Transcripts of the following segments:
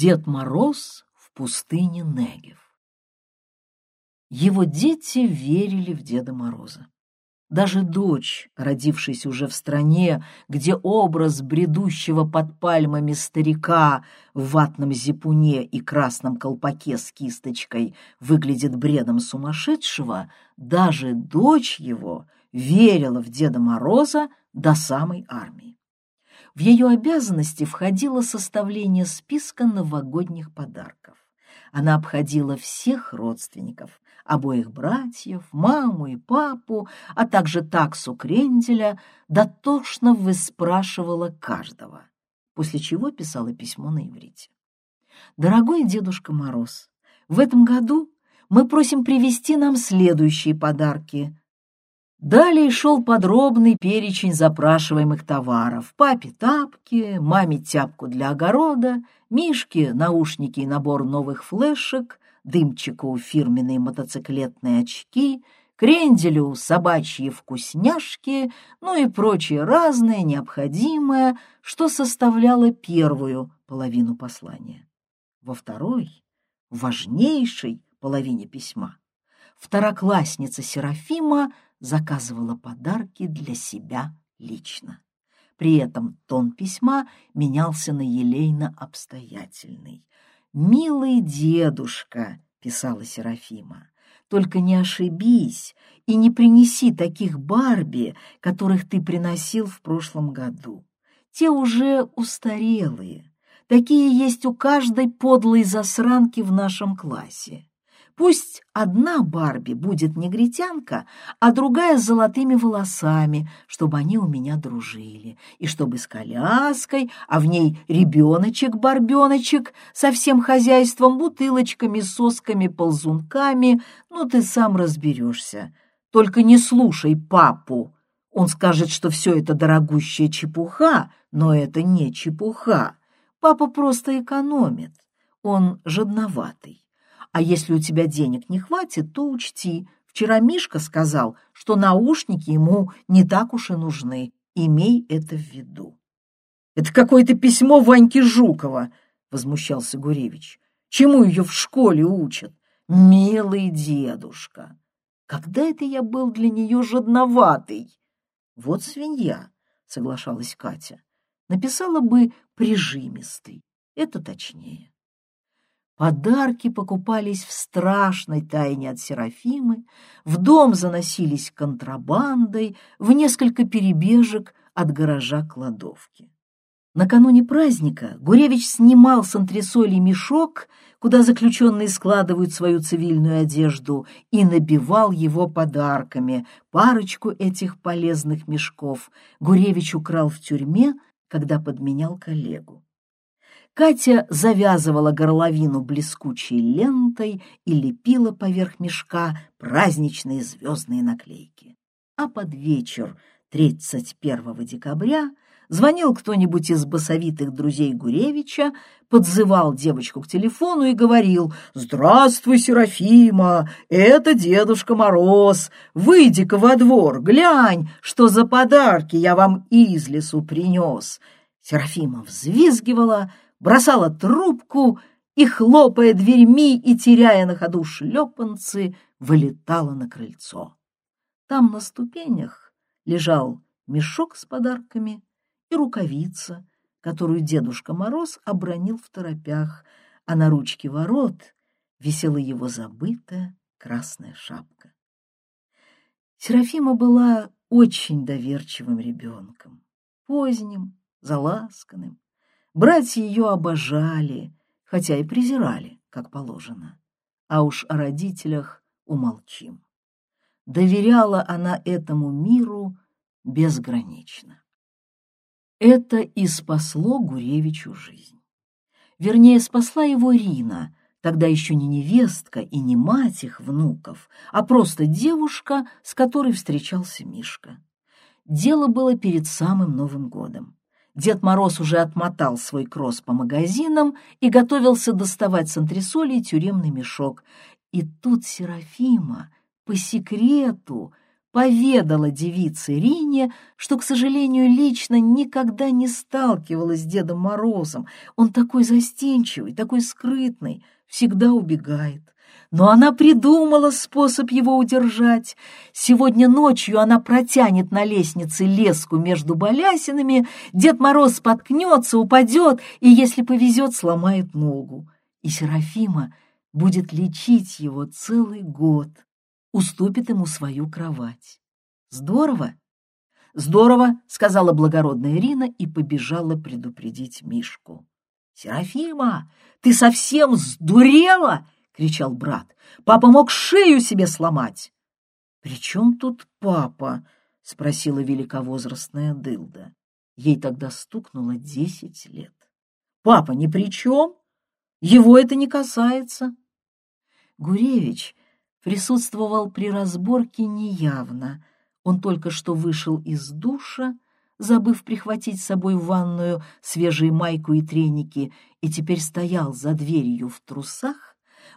Дед Мороз в пустыне Негев. Его дети верили в Деда Мороза. Даже дочь, родившаяся уже в стране, где образ бредущего под пальмами старика в ватном зипуне и красном колпаке с кисточкой выглядит бредом сумасшедшего, даже дочь его верила в Деда Мороза до самой армии. В ее обязанности входило составление списка новогодних подарков. Она обходила всех родственников, обоих братьев, маму и папу, а также таксу Кренделя, дотошно выспрашивала каждого, после чего писала письмо на иврите. «Дорогой Дедушка Мороз, в этом году мы просим привезти нам следующие подарки. Далее шел подробный перечень запрашиваемых товаров. Папе тапки, маме тяпку для огорода, Мишке наушники и набор новых флешек, Дымчику фирменные мотоциклетные очки, Кренделю собачьи вкусняшки, ну и прочее разное, необходимое, что составляло первую половину послания. Во второй, важнейшей половине письма, второклассница Серафима заказывала подарки для себя лично. При этом тон письма менялся на елейно-обстоятельный. «Милый дедушка», — писала Серафима, — «только не ошибись и не принеси таких Барби, которых ты приносил в прошлом году. Те уже устарелые. Такие есть у каждой подлой засранки в нашем классе. Пусть одна Барби будет негритянка, а другая с золотыми волосами, чтобы они у меня дружили, и чтобы с коляской, а в ней ребеночек-барбеночек со всем хозяйством, бутылочками, сосками, ползунками, ну ты сам разберешься. Только не слушай папу. Он скажет, что все это дорогущая чепуха, но это не чепуха. Папа просто экономит, он жадноватый. А если у тебя денег не хватит, то учти. Вчера Мишка сказал, что наушники ему не так уж и нужны. Имей это в виду. — Это какое-то письмо Ваньки Жукова, — возмущался Гуревич. — Чему ее в школе учат? Милый дедушка! Когда это я был для нее жадноватый? — Вот свинья, — соглашалась Катя. Написала бы прижимистый. Это точнее. Подарки покупались в страшной тайне от Серафимы, в дом заносились контрабандой, в несколько перебежек от гаража кладовки. Накануне праздника Гуревич снимал с антресолей мешок, куда заключенные складывают свою цивильную одежду, и набивал его подарками. Парочку этих полезных мешков Гуревич украл в тюрьме, когда подменял коллегу. Катя завязывала горловину блескучей лентой и лепила поверх мешка праздничные звездные наклейки. А под вечер 31 декабря звонил кто-нибудь из басовитых друзей Гуревича, подзывал девочку к телефону и говорил «Здравствуй, Серафима, это Дедушка Мороз, выйди-ка во двор, глянь, что за подарки я вам из лесу принес». Серафима взвизгивала, бросала трубку и, хлопая дверьми и теряя на ходу шлепанцы, вылетала на крыльцо. Там на ступенях лежал мешок с подарками и рукавица, которую Дедушка Мороз обронил в торопях, а на ручке ворот висела его забытая красная шапка. Серафима была очень доверчивым ребенком, поздним, заласканным, Братья ее обожали, хотя и презирали, как положено. А уж о родителях умолчим. Доверяла она этому миру безгранично. Это и спасло Гуревичу жизнь. Вернее, спасла его Рина, тогда еще не невестка и не мать их внуков, а просто девушка, с которой встречался Мишка. Дело было перед самым Новым годом. Дед Мороз уже отмотал свой кросс по магазинам и готовился доставать с антресолей тюремный мешок. И тут Серафима по секрету поведала девице Рине, что, к сожалению, лично никогда не сталкивалась с Дедом Морозом. Он такой застенчивый, такой скрытный, всегда убегает. Но она придумала способ его удержать. Сегодня ночью она протянет на лестнице леску между балясинами, Дед Мороз споткнется, упадет и, если повезет, сломает ногу. И Серафима будет лечить его целый год, уступит ему свою кровать. Здорово? Здорово, сказала благородная Ирина и побежала предупредить Мишку. Серафима, ты совсем сдурела? — кричал брат. «Папа мог шею себе сломать!» «При чем тут папа?» — спросила великовозрастная дылда. Ей тогда стукнуло десять лет. «Папа ни при чем? Его это не касается!» Гуревич присутствовал при разборке неявно. Он только что вышел из душа, забыв прихватить с собой в ванную свежие майку и треники, и теперь стоял за дверью в трусах,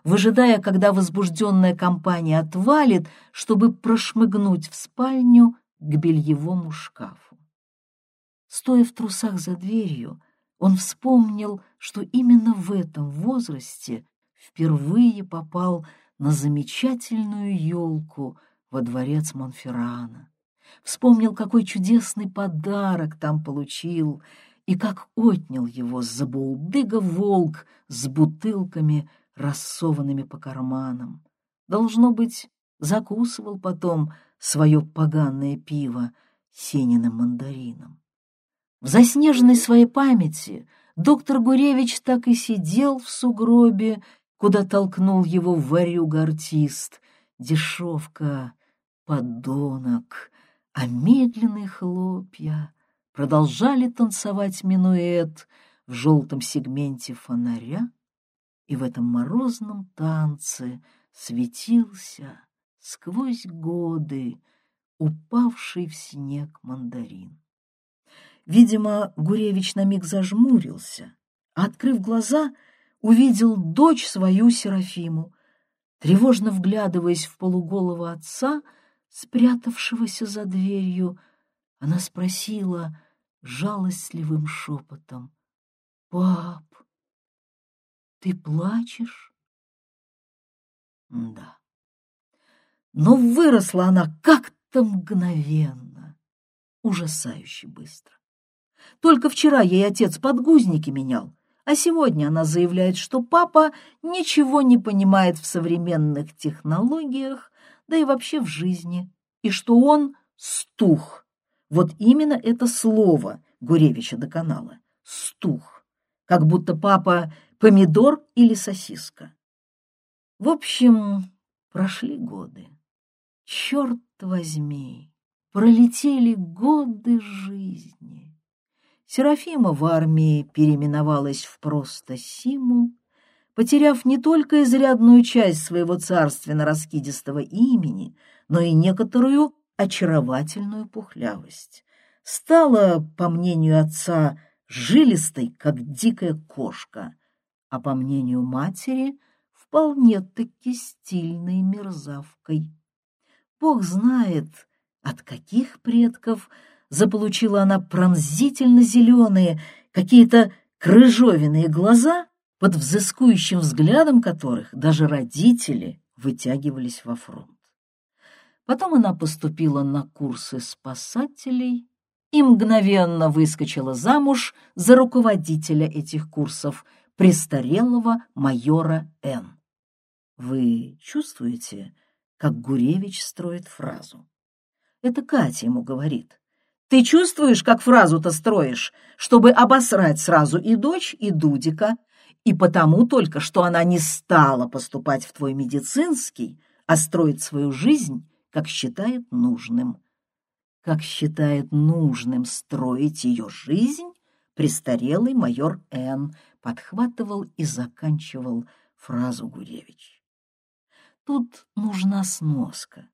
выжидая, когда возбужденная компания отвалит, чтобы прошмыгнуть в спальню к бельевому шкафу. Стоя в трусах за дверью, он вспомнил, что именно в этом возрасте впервые попал на замечательную елку во дворец Монферрана. Вспомнил, какой чудесный подарок там получил, и как отнял его забулдыга волк с бутылками рассованными по карманам. Должно быть, закусывал потом свое поганое пиво сениным мандарином. В заснеженной своей памяти доктор Гуревич так и сидел в сугробе, куда толкнул его варюга-артист. Дешевка, подонок, а медленные хлопья продолжали танцевать минуэт в желтом сегменте фонаря, и в этом морозном танце светился сквозь годы упавший в снег мандарин. Видимо, Гуревич на миг зажмурился, а, открыв глаза, увидел дочь свою Серафиму, тревожно вглядываясь в полуголого отца, спрятавшегося за дверью, она спросила жалостливым шепотом, «Пап, ты плачешь? Да. Но выросла она как-то мгновенно, ужасающе быстро. Только вчера ей отец подгузники менял, а сегодня она заявляет, что папа ничего не понимает в современных технологиях, да и вообще в жизни, и что он стух. Вот именно это слово Гуревича доконало — стух. Как будто папа помидор или сосиска. В общем, прошли годы. Черт возьми, пролетели годы жизни. Серафима в армии переименовалась в просто Симу, потеряв не только изрядную часть своего царственно-раскидистого имени, но и некоторую очаровательную пухлявость. Стала, по мнению отца, жилистой, как дикая кошка, а по мнению матери, вполне-таки стильной мерзавкой. Бог знает, от каких предков заполучила она пронзительно зеленые, какие-то крыжовенные глаза, под взыскующим взглядом которых даже родители вытягивались во фронт. Потом она поступила на курсы спасателей и мгновенно выскочила замуж за руководителя этих курсов – престарелого майора Н. Вы чувствуете, как Гуревич строит фразу? Это Катя ему говорит. Ты чувствуешь, как фразу-то строишь, чтобы обосрать сразу и дочь, и Дудика, и потому только, что она не стала поступать в твой медицинский, а строит свою жизнь, как считает нужным. Как считает нужным строить ее жизнь престарелый майор Н подхватывал и заканчивал фразу Гуревич. Тут нужна сноска.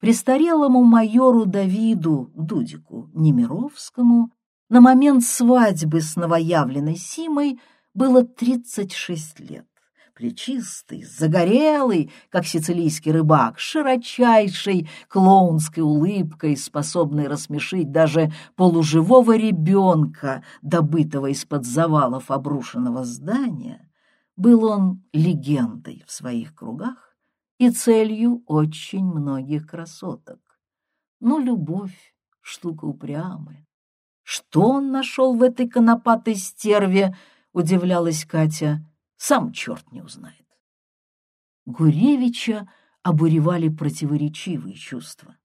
Престарелому майору Давиду Дудику Немировскому на момент свадьбы с новоявленной Симой было 36 лет. Плечистый, загорелый, как сицилийский рыбак, широчайшей клоунской улыбкой, способной рассмешить даже полуживого ребенка, добытого из-под завалов обрушенного здания, был он легендой в своих кругах и целью очень многих красоток. Но любовь — штука упрямая. Что он нашел в этой конопатой стерве, удивлялась Катя, сам черт не узнает. Гуревича обуревали противоречивые чувства.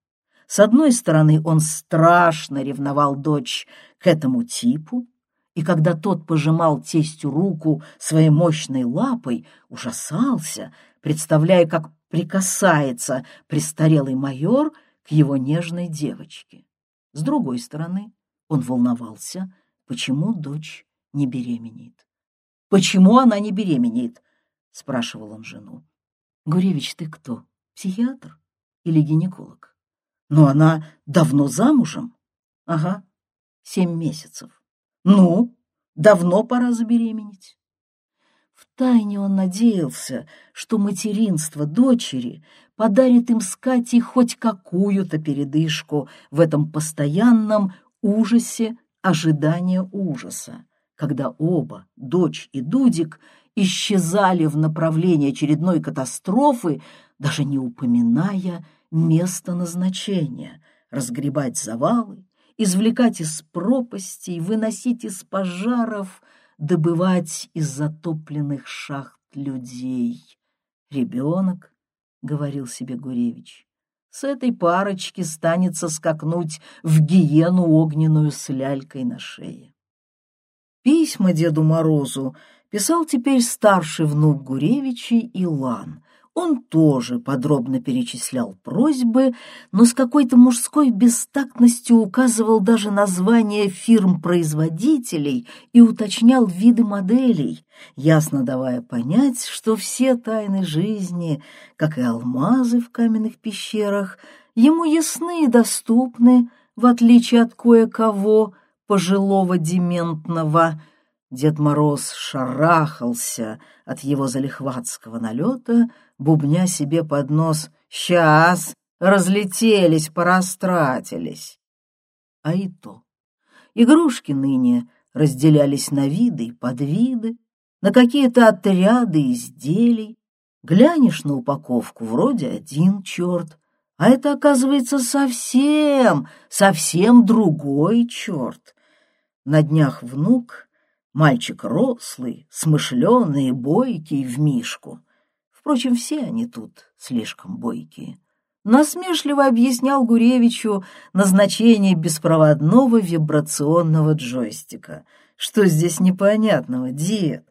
С одной стороны, он страшно ревновал дочь к этому типу, и когда тот пожимал тестю руку своей мощной лапой, ужасался, представляя, как прикасается престарелый майор к его нежной девочке. С другой стороны, он волновался, почему дочь не беременеет. «Почему она не беременеет?» — спрашивал он жену. «Гуревич, ты кто, психиатр или гинеколог?» «Но она давно замужем?» «Ага, семь месяцев». «Ну, давно пора забеременеть». Втайне он надеялся, что материнство дочери подарит им с Катей хоть какую-то передышку в этом постоянном ужасе ожидания ужаса, когда оба, дочь и Дудик, исчезали в направлении очередной катастрофы, даже не упоминая место назначения, разгребать завалы, извлекать из пропастей, выносить из пожаров, добывать из затопленных шахт людей. «Ребенок», — говорил себе Гуревич, с этой парочки станется скакнуть в гиену огненную с лялькой на шее. Письма Деду Морозу писал теперь старший внук Гуревичей Илан, он тоже подробно перечислял просьбы, но с какой-то мужской бестактностью указывал даже названия фирм-производителей и уточнял виды моделей, ясно давая понять, что все тайны жизни, как и алмазы в каменных пещерах, ему ясны и доступны, в отличие от кое-кого пожилого дементного. Дед Мороз шарахался от его залихватского налета, бубня себе под нос «Сейчас! Разлетелись, порастратились!» А и то. Игрушки ныне разделялись на виды и подвиды, на какие-то отряды изделий. Глянешь на упаковку, вроде один черт, а это, оказывается, совсем, совсем другой черт. На днях внук, мальчик рослый, смышленый, бойкий в мишку, Впрочем, все они тут слишком бойкие. Насмешливо объяснял Гуревичу назначение беспроводного вибрационного джойстика. Что здесь непонятного, дед?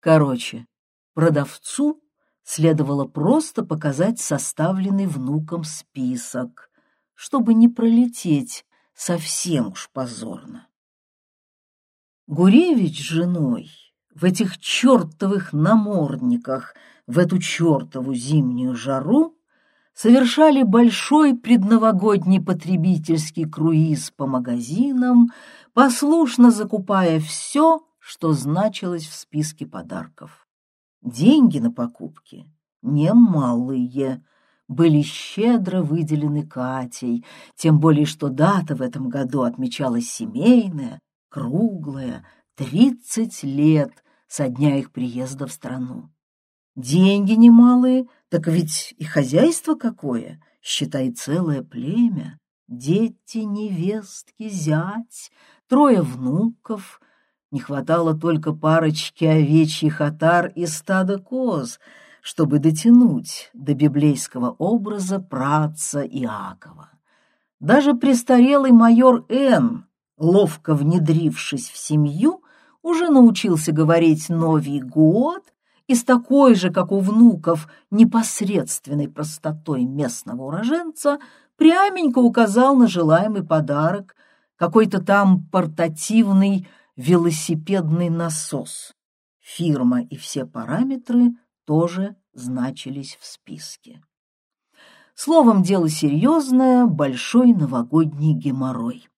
Короче, продавцу следовало просто показать составленный внуком список, чтобы не пролететь совсем уж позорно. Гуревич с женой в этих чертовых намордниках — в эту чертову зимнюю жару совершали большой предновогодний потребительский круиз по магазинам, послушно закупая все, что значилось в списке подарков. Деньги на покупки немалые, были щедро выделены Катей, тем более что дата в этом году отмечалась семейная, круглая, тридцать лет со дня их приезда в страну. Деньги немалые, так ведь и хозяйство какое, считай целое племя. Дети, невестки, зять, трое внуков. Не хватало только парочки овечьих отар и стада коз, чтобы дотянуть до библейского образа праца Иакова. Даже престарелый майор Н, ловко внедрившись в семью, уже научился говорить «Новый год» и с такой же, как у внуков, непосредственной простотой местного уроженца пряменько указал на желаемый подарок какой-то там портативный велосипедный насос. Фирма и все параметры тоже значились в списке. Словом, дело серьезное, большой новогодний геморрой.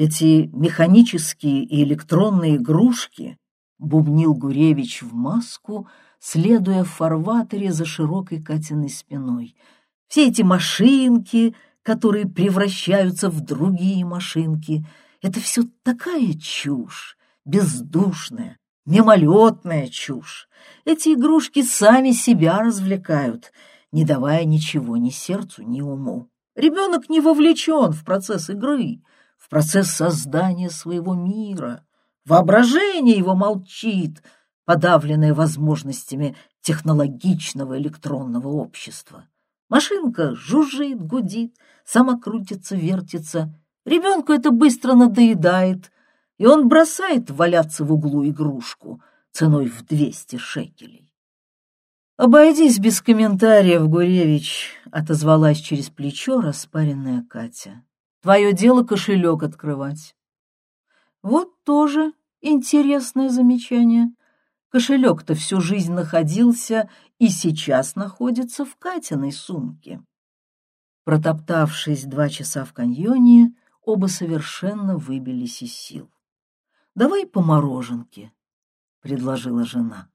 Эти механические и электронные игрушки бубнил Гуревич в маску, следуя в фарватере за широкой Катиной спиной. Все эти машинки, которые превращаются в другие машинки, это все такая чушь, бездушная, мимолетная чушь. Эти игрушки сами себя развлекают, не давая ничего ни сердцу, ни уму. Ребенок не вовлечен в процесс игры, процесс создания своего мира. Воображение его молчит, подавленное возможностями технологичного электронного общества. Машинка жужжит, гудит, сама крутится, вертится. Ребенку это быстро надоедает, и он бросает валяться в углу игрушку ценой в двести шекелей. «Обойдись без комментариев, Гуревич», — отозвалась через плечо распаренная Катя. «Твое дело кошелек открывать». Вот тоже интересное замечание. Кошелек-то всю жизнь находился и сейчас находится в Катиной сумке. Протоптавшись два часа в каньоне, оба совершенно выбились из сил. «Давай по мороженке», — предложила жена.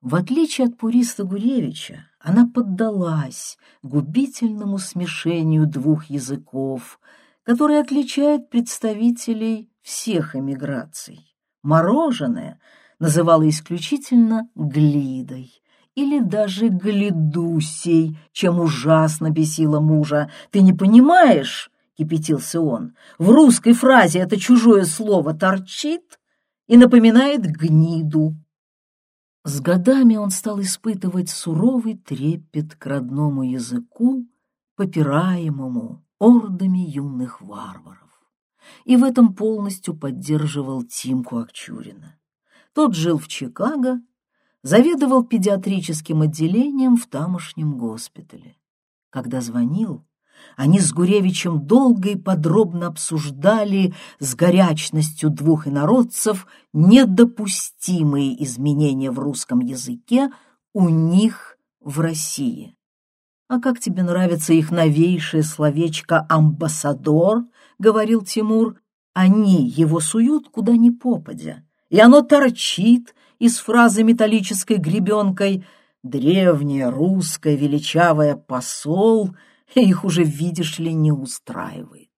В отличие от Пуриста Гуревича, она поддалась губительному смешению двух языков, которое отличает представителей всех эмиграций. Мороженое называла исключительно глидой или даже глидусей, чем ужасно бесило мужа. «Ты не понимаешь?» — кипятился он. «В русской фразе это чужое слово торчит и напоминает гниду». С годами он стал испытывать суровый трепет к родному языку, попираемому ордами юных варваров. И в этом полностью поддерживал Тимку Акчурина. Тот жил в Чикаго, заведовал педиатрическим отделением в тамошнем госпитале. Когда звонил, они с Гуревичем долго и подробно обсуждали с горячностью двух инородцев недопустимые изменения в русском языке у них в России. «А как тебе нравится их новейшее словечко «амбассадор»?» — говорил Тимур. «Они его суют куда ни попадя, и оно торчит из фразы металлической гребенкой «древняя русская величавая посол» их уже, видишь ли, не устраивает.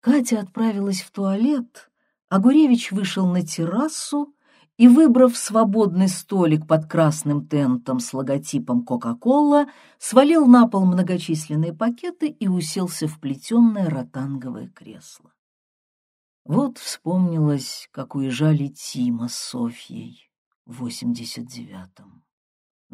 Катя отправилась в туалет, а Гуревич вышел на террасу и, выбрав свободный столик под красным тентом с логотипом «Кока-кола», свалил на пол многочисленные пакеты и уселся в плетенное ротанговое кресло. Вот вспомнилось, как уезжали Тима с Софьей в восемьдесят девятом.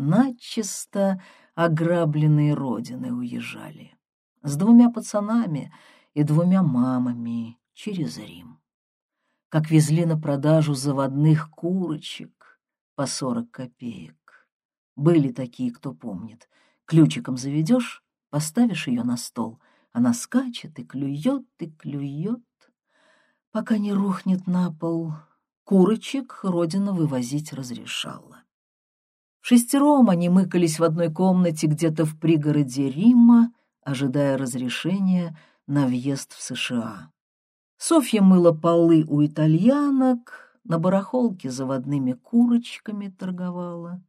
Начисто ограбленные родины уезжали. С двумя пацанами и двумя мамами через Рим. Как везли на продажу заводных курочек по сорок копеек. Были такие, кто помнит. Ключиком заведешь, поставишь ее на стол, она скачет и клюет, и клюет, пока не рухнет на пол. Курочек родина вывозить разрешала. Шестером они мыкались в одной комнате где-то в пригороде Рима, ожидая разрешения на въезд в США. Софья мыла полы у итальянок, на барахолке заводными курочками торговала.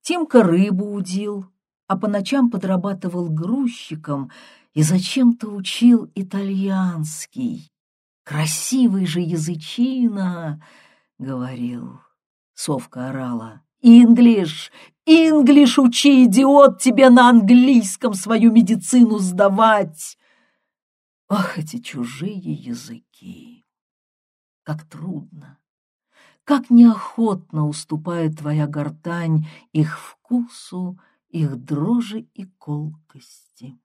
Тимка рыбу удил, а по ночам подрабатывал грузчиком и зачем-то учил итальянский. «Красивый же язычина!» — говорил. Совка орала. «Инглиш! Инглиш учи, идиот, тебе на английском свою медицину сдавать!» Ах, эти чужие языки! Как трудно, как неохотно уступает твоя гортань их вкусу, их дрожи и колкости.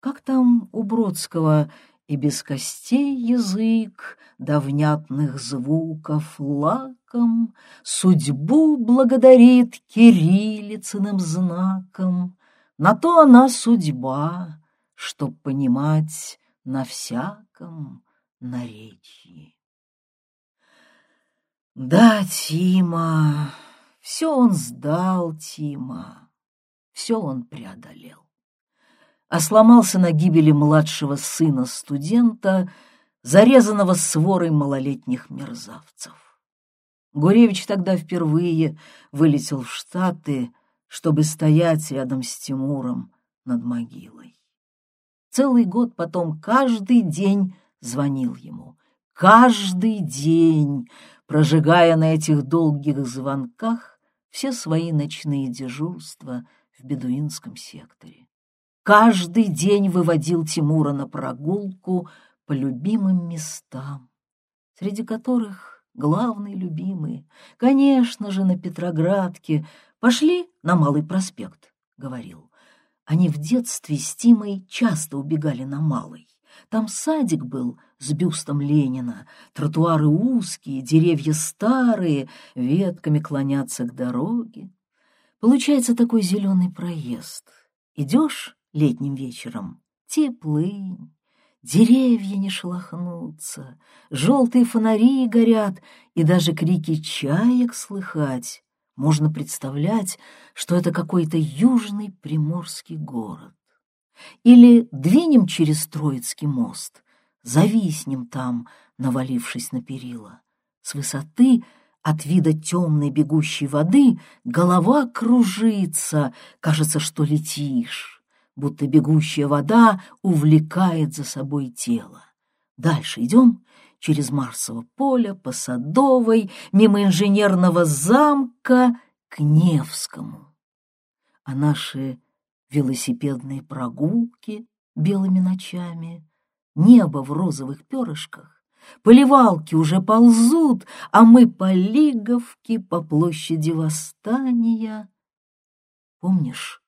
Как там у Бродского и без костей язык, до внятных звуков лаком, Судьбу благодарит кириллицыным знаком, На то она судьба, чтоб понимать на всяком наречии. Да, Тима, все он сдал, Тима, все он преодолел а сломался на гибели младшего сына студента зарезанного сворой малолетних мерзавцев. Гуревич тогда впервые вылетел в Штаты, чтобы стоять рядом с Тимуром над могилой. Целый год потом каждый день звонил ему. Каждый день, прожигая на этих долгих звонках все свои ночные дежурства в бедуинском секторе. Каждый день выводил Тимура на прогулку по любимым местам, среди которых главные любимые, конечно же, на Петроградке, пошли на Малый проспект, говорил. Они в детстве с Тимой часто убегали на Малый. Там садик был с бюстом Ленина, тротуары узкие, деревья старые, ветками клонятся к дороге. Получается такой зеленый проезд. Идешь летним вечером, теплынь, деревья не шелохнутся, желтые фонари горят, и даже крики чаек слыхать. Можно представлять, что это какой-то южный приморский город. Или двинем через Троицкий мост, зависнем там, навалившись на перила. С высоты от вида темной бегущей воды голова кружится, кажется, что летишь, будто бегущая вода увлекает за собой тело. Дальше идем через Марсово поле, по Садовой, мимо инженерного замка к Невскому. А наши велосипедные прогулки белыми ночами, небо в розовых перышках, поливалки уже ползут, а мы по Лиговке, по площади Восстания. Помнишь,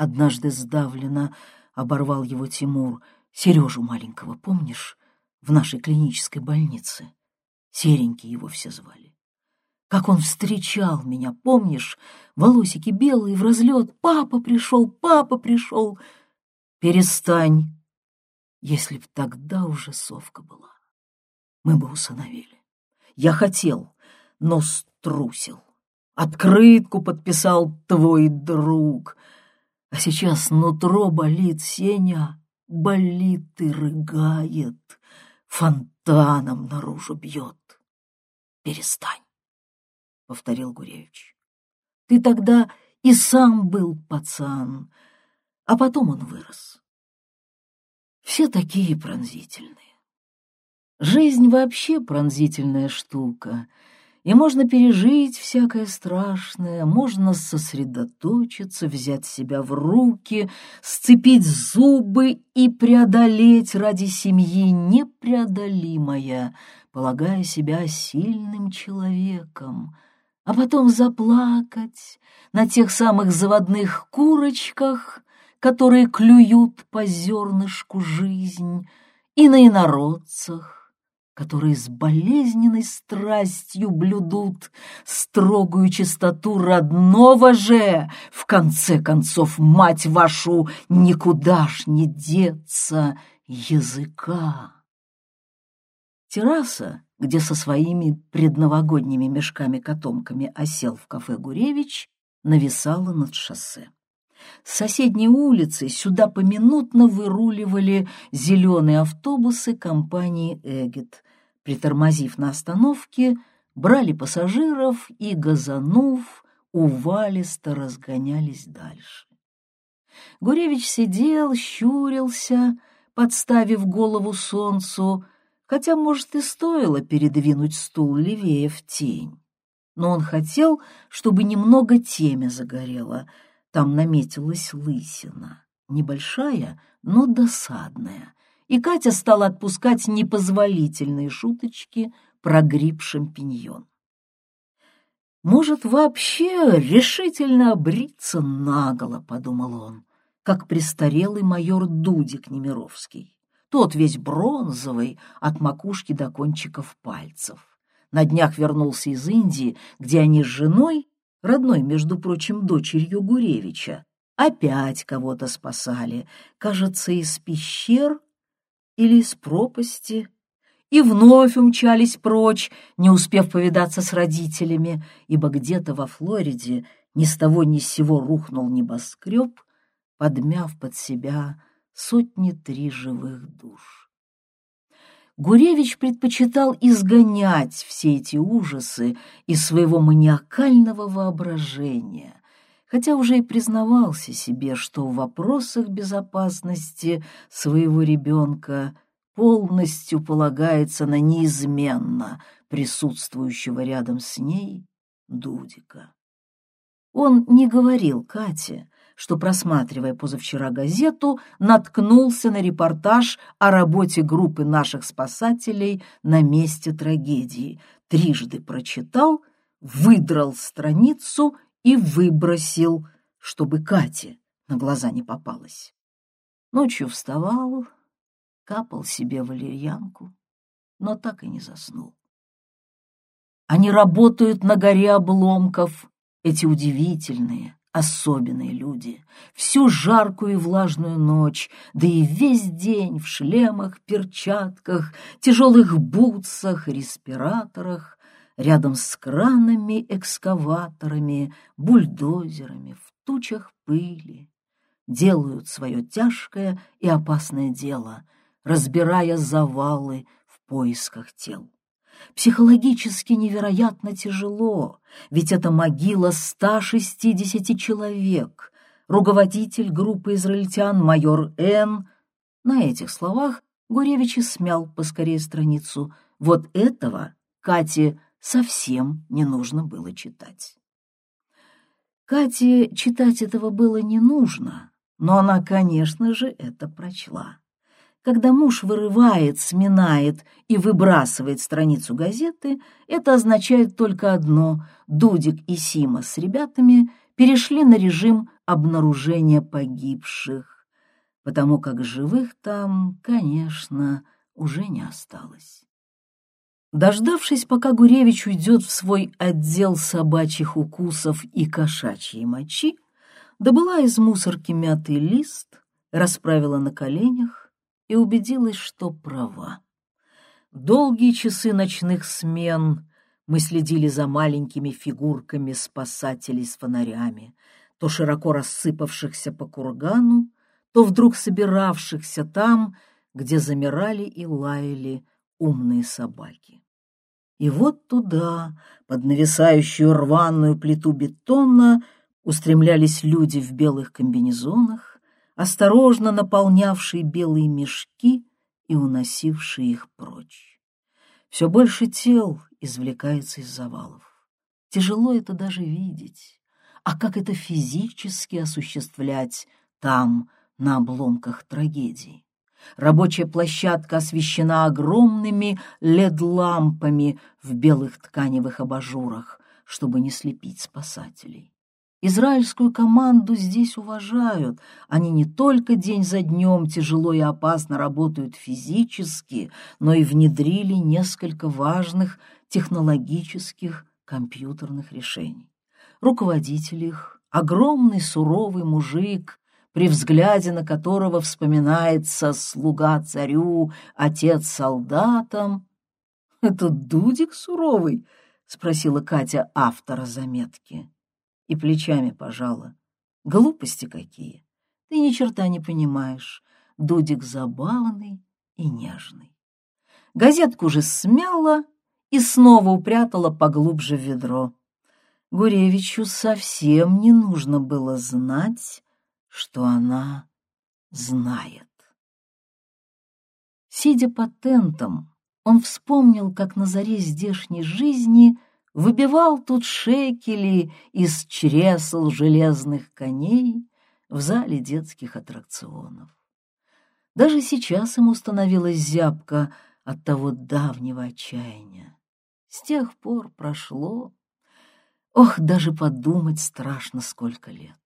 однажды сдавленно оборвал его Тимур, Сережу маленького, помнишь, в нашей клинической больнице? Серенький его все звали. Как он встречал меня, помнишь? Волосики белые в разлет. Папа пришел, папа пришел. Перестань. Если б тогда уже совка была, мы бы усыновили. Я хотел, но струсил. Открытку подписал твой друг. А сейчас нутро болит, Сеня, болит и рыгает, фонтаном наружу бьет. Перестань повторил Гуревич. Ты тогда и сам был пацан, а потом он вырос. Все такие пронзительные. Жизнь вообще пронзительная штука, и можно пережить всякое страшное, можно сосредоточиться, взять себя в руки, сцепить зубы и преодолеть ради семьи непреодолимое, полагая себя сильным человеком — а потом заплакать на тех самых заводных курочках, которые клюют по зернышку жизнь, и на инородцах, которые с болезненной страстью блюдут строгую чистоту родного же, в конце концов, мать вашу, никуда ж не деться языка. Терраса где со своими предновогодними мешками-котомками осел в кафе «Гуревич», нависала над шоссе. С соседней улицы сюда поминутно выруливали зеленые автобусы компании «Эгет». Притормозив на остановке, брали пассажиров и, газанув, увалисто разгонялись дальше. Гуревич сидел, щурился, подставив голову солнцу, хотя, может, и стоило передвинуть стул левее в тень. Но он хотел, чтобы немного темя загорело. Там наметилась лысина, небольшая, но досадная. И Катя стала отпускать непозволительные шуточки про гриб шампиньон. «Может, вообще решительно обриться наголо», — подумал он, как престарелый майор Дудик Немировский. Тот весь бронзовый, от макушки до кончиков пальцев. На днях вернулся из Индии, где они с женой, родной, между прочим, дочерью Гуревича, опять кого-то спасали, кажется, из пещер или из пропасти, и вновь умчались прочь, не успев повидаться с родителями, ибо где-то во Флориде ни с того ни с сего рухнул небоскреб, подмяв под себя сотни три живых душ. Гуревич предпочитал изгонять все эти ужасы из своего маниакального воображения, хотя уже и признавался себе, что в вопросах безопасности своего ребенка полностью полагается на неизменно присутствующего рядом с ней Дудика. Он не говорил Кате, что, просматривая позавчера газету, наткнулся на репортаж о работе группы наших спасателей на месте трагедии. Трижды прочитал, выдрал страницу и выбросил, чтобы Кате на глаза не попалась. Ночью вставал, капал себе валерьянку, но так и не заснул. Они работают на горе обломков, эти удивительные, особенные люди, всю жаркую и влажную ночь, да и весь день в шлемах, перчатках, тяжелых бутсах, респираторах, рядом с кранами, экскаваторами, бульдозерами, в тучах пыли, делают свое тяжкое и опасное дело, разбирая завалы в поисках тел. Психологически невероятно тяжело, ведь это могила 160 человек. Руководитель группы израильтян майор Н. На этих словах Гуревич и смял поскорее страницу. Вот этого Кате совсем не нужно было читать. Кате читать этого было не нужно, но она, конечно же, это прочла. Когда муж вырывает, сминает и выбрасывает страницу газеты, это означает только одно — Дудик и Сима с ребятами перешли на режим обнаружения погибших, потому как живых там, конечно, уже не осталось. Дождавшись, пока Гуревич уйдет в свой отдел собачьих укусов и кошачьей мочи, добыла из мусорки мятый лист, расправила на коленях, и убедилась, что права. Долгие часы ночных смен мы следили за маленькими фигурками спасателей с фонарями, то широко рассыпавшихся по кургану, то вдруг собиравшихся там, где замирали и лаяли умные собаки. И вот туда, под нависающую рваную плиту бетона, устремлялись люди в белых комбинезонах, осторожно наполнявший белые мешки и уносивший их прочь. Все больше тел извлекается из завалов. Тяжело это даже видеть. А как это физически осуществлять там, на обломках трагедии? Рабочая площадка освещена огромными лед-лампами в белых тканевых абажурах, чтобы не слепить спасателей. Израильскую команду здесь уважают. Они не только день за днем тяжело и опасно работают физически, но и внедрили несколько важных технологических компьютерных решений. Руководитель их — огромный суровый мужик, при взгляде на которого вспоминается слуга царю, отец солдатам. — Это Дудик суровый? — спросила Катя автора заметки и плечами пожала. Глупости какие! Ты ни черта не понимаешь. Дудик забавный и нежный. Газетку же смяла и снова упрятала поглубже в ведро. Гуревичу совсем не нужно было знать, что она знает. Сидя под тентом, он вспомнил, как на заре здешней жизни — выбивал тут шекели из чресл железных коней в зале детских аттракционов. Даже сейчас ему становилась зябко от того давнего отчаяния. С тех пор прошло... Ох, даже подумать страшно, сколько лет.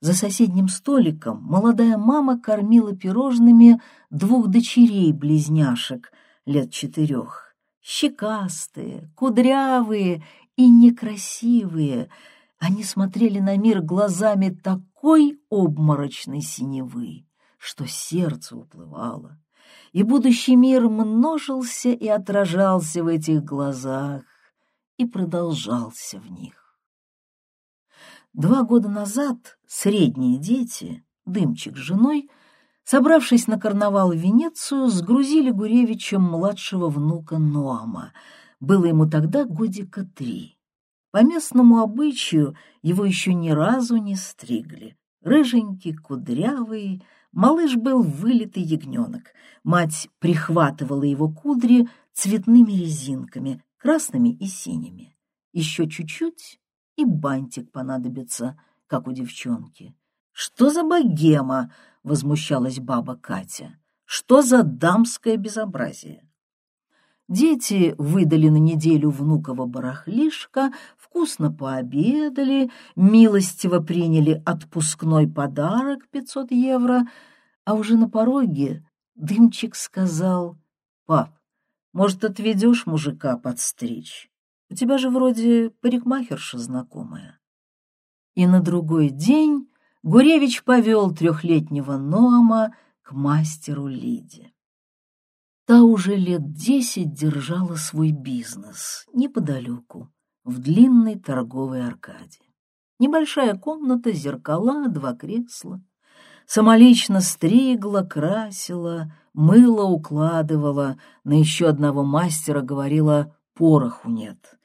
За соседним столиком молодая мама кормила пирожными двух дочерей-близняшек лет четырех щекастые, кудрявые и некрасивые. Они смотрели на мир глазами такой обморочной синевы, что сердце уплывало, и будущий мир множился и отражался в этих глазах и продолжался в них. Два года назад средние дети, Дымчик с женой, Собравшись на карнавал в Венецию, сгрузили Гуревича младшего внука Ноама. Было ему тогда годика три. По местному обычаю его еще ни разу не стригли. Рыженький, кудрявый, малыш был вылитый ягненок. Мать прихватывала его кудри цветными резинками, красными и синими. Еще чуть-чуть, и бантик понадобится, как у девчонки. «Что за богема?» — возмущалась баба Катя. «Что за дамское безобразие?» Дети выдали на неделю внуково барахлишко, вкусно пообедали, милостиво приняли отпускной подарок 500 евро, а уже на пороге Дымчик сказал, «Пап, может, отведешь мужика подстричь? У тебя же вроде парикмахерша знакомая». И на другой день Гуревич повел трехлетнего Ноама к мастеру Лиде. Та уже лет десять держала свой бизнес неподалеку, в длинной торговой аркаде. Небольшая комната, зеркала, два кресла. Самолично стригла, красила, мыло укладывала, на еще одного мастера говорила «пороху нет».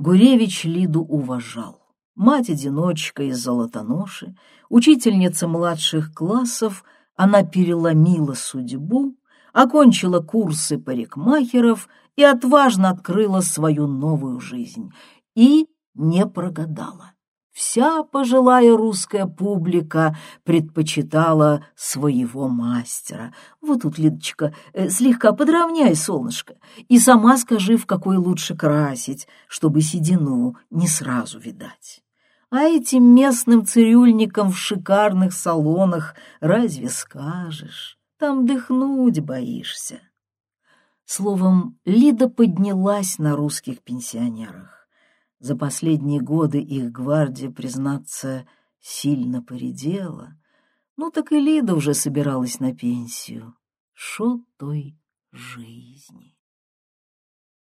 Гуревич Лиду уважал. Мать-одиночка из Золотоноши, учительница младших классов, она переломила судьбу, окончила курсы парикмахеров и отважно открыла свою новую жизнь. И не прогадала. Вся пожилая русская публика предпочитала своего мастера. Вот тут, Лидочка, э, слегка подровняй, солнышко, и сама скажи, в какой лучше красить, чтобы седину не сразу видать. А этим местным цирюльникам в шикарных салонах разве скажешь? Там дыхнуть боишься. Словом, Лида поднялась на русских пенсионерах. За последние годы их гвардия, признаться, сильно поредела. Ну так и Лида уже собиралась на пенсию. Шо той жизни.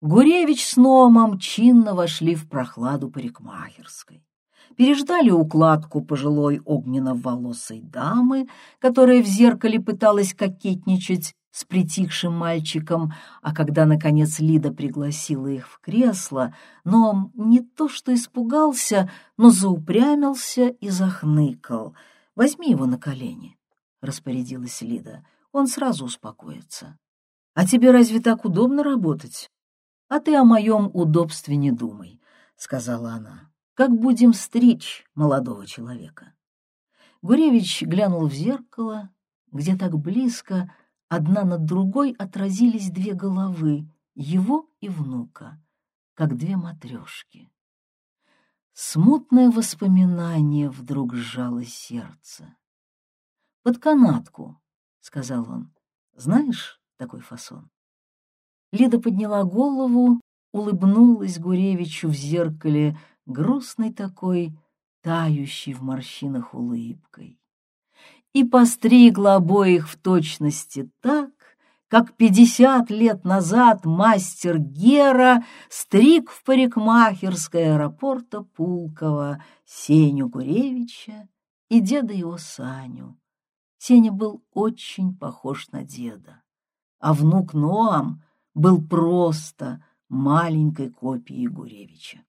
Гуревич с Номом чинно вошли в прохладу парикмахерской переждали укладку пожилой огненно-волосой дамы, которая в зеркале пыталась кокетничать с притихшим мальчиком, а когда, наконец, Лида пригласила их в кресло, но не то что испугался, но заупрямился и захныкал. «Возьми его на колени», — распорядилась Лида, — «он сразу успокоится». «А тебе разве так удобно работать?» «А ты о моем удобстве не думай», — сказала она как будем стричь молодого человека. Гуревич глянул в зеркало, где так близко одна над другой отразились две головы, его и внука, как две матрешки. Смутное воспоминание вдруг сжало сердце. «Под канатку», — сказал он. «Знаешь такой фасон?» Лида подняла голову, улыбнулась Гуревичу в зеркале грустной такой, тающей в морщинах улыбкой. И постригла обоих в точности так, как пятьдесят лет назад мастер Гера стриг в парикмахерской аэропорта Пулково Сеню Гуревича и деда его Саню. Сеня был очень похож на деда, а внук Ноам был просто маленькой копией Гуревича.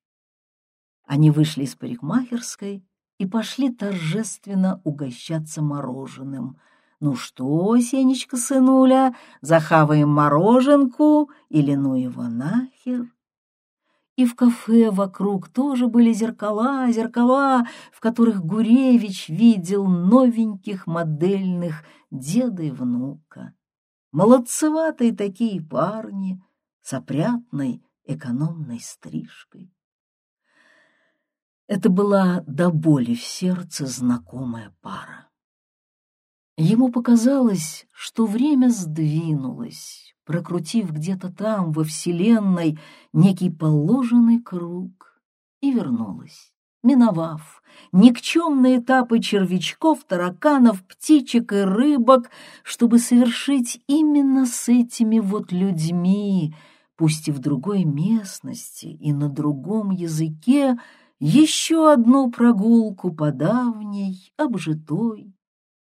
Они вышли из парикмахерской и пошли торжественно угощаться мороженым. «Ну что, Сенечка, сынуля, захаваем мороженку или ну его нахер?» И в кафе вокруг тоже были зеркала, зеркала, в которых Гуревич видел новеньких модельных деда и внука. Молодцеватые такие парни с опрятной экономной стрижкой. Это была до боли в сердце знакомая пара. Ему показалось, что время сдвинулось, прокрутив где-то там, во Вселенной, некий положенный круг, и вернулось, миновав никчемные этапы червячков, тараканов, птичек и рыбок, чтобы совершить именно с этими вот людьми, пусть и в другой местности и на другом языке, еще одну прогулку по давней, обжитой,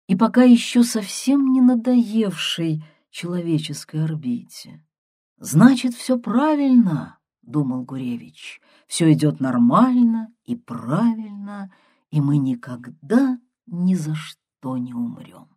и пока еще совсем не надоевшей человеческой орбите. «Значит, все правильно», — думал Гуревич, — «все идет нормально и правильно, и мы никогда ни за что не умрем».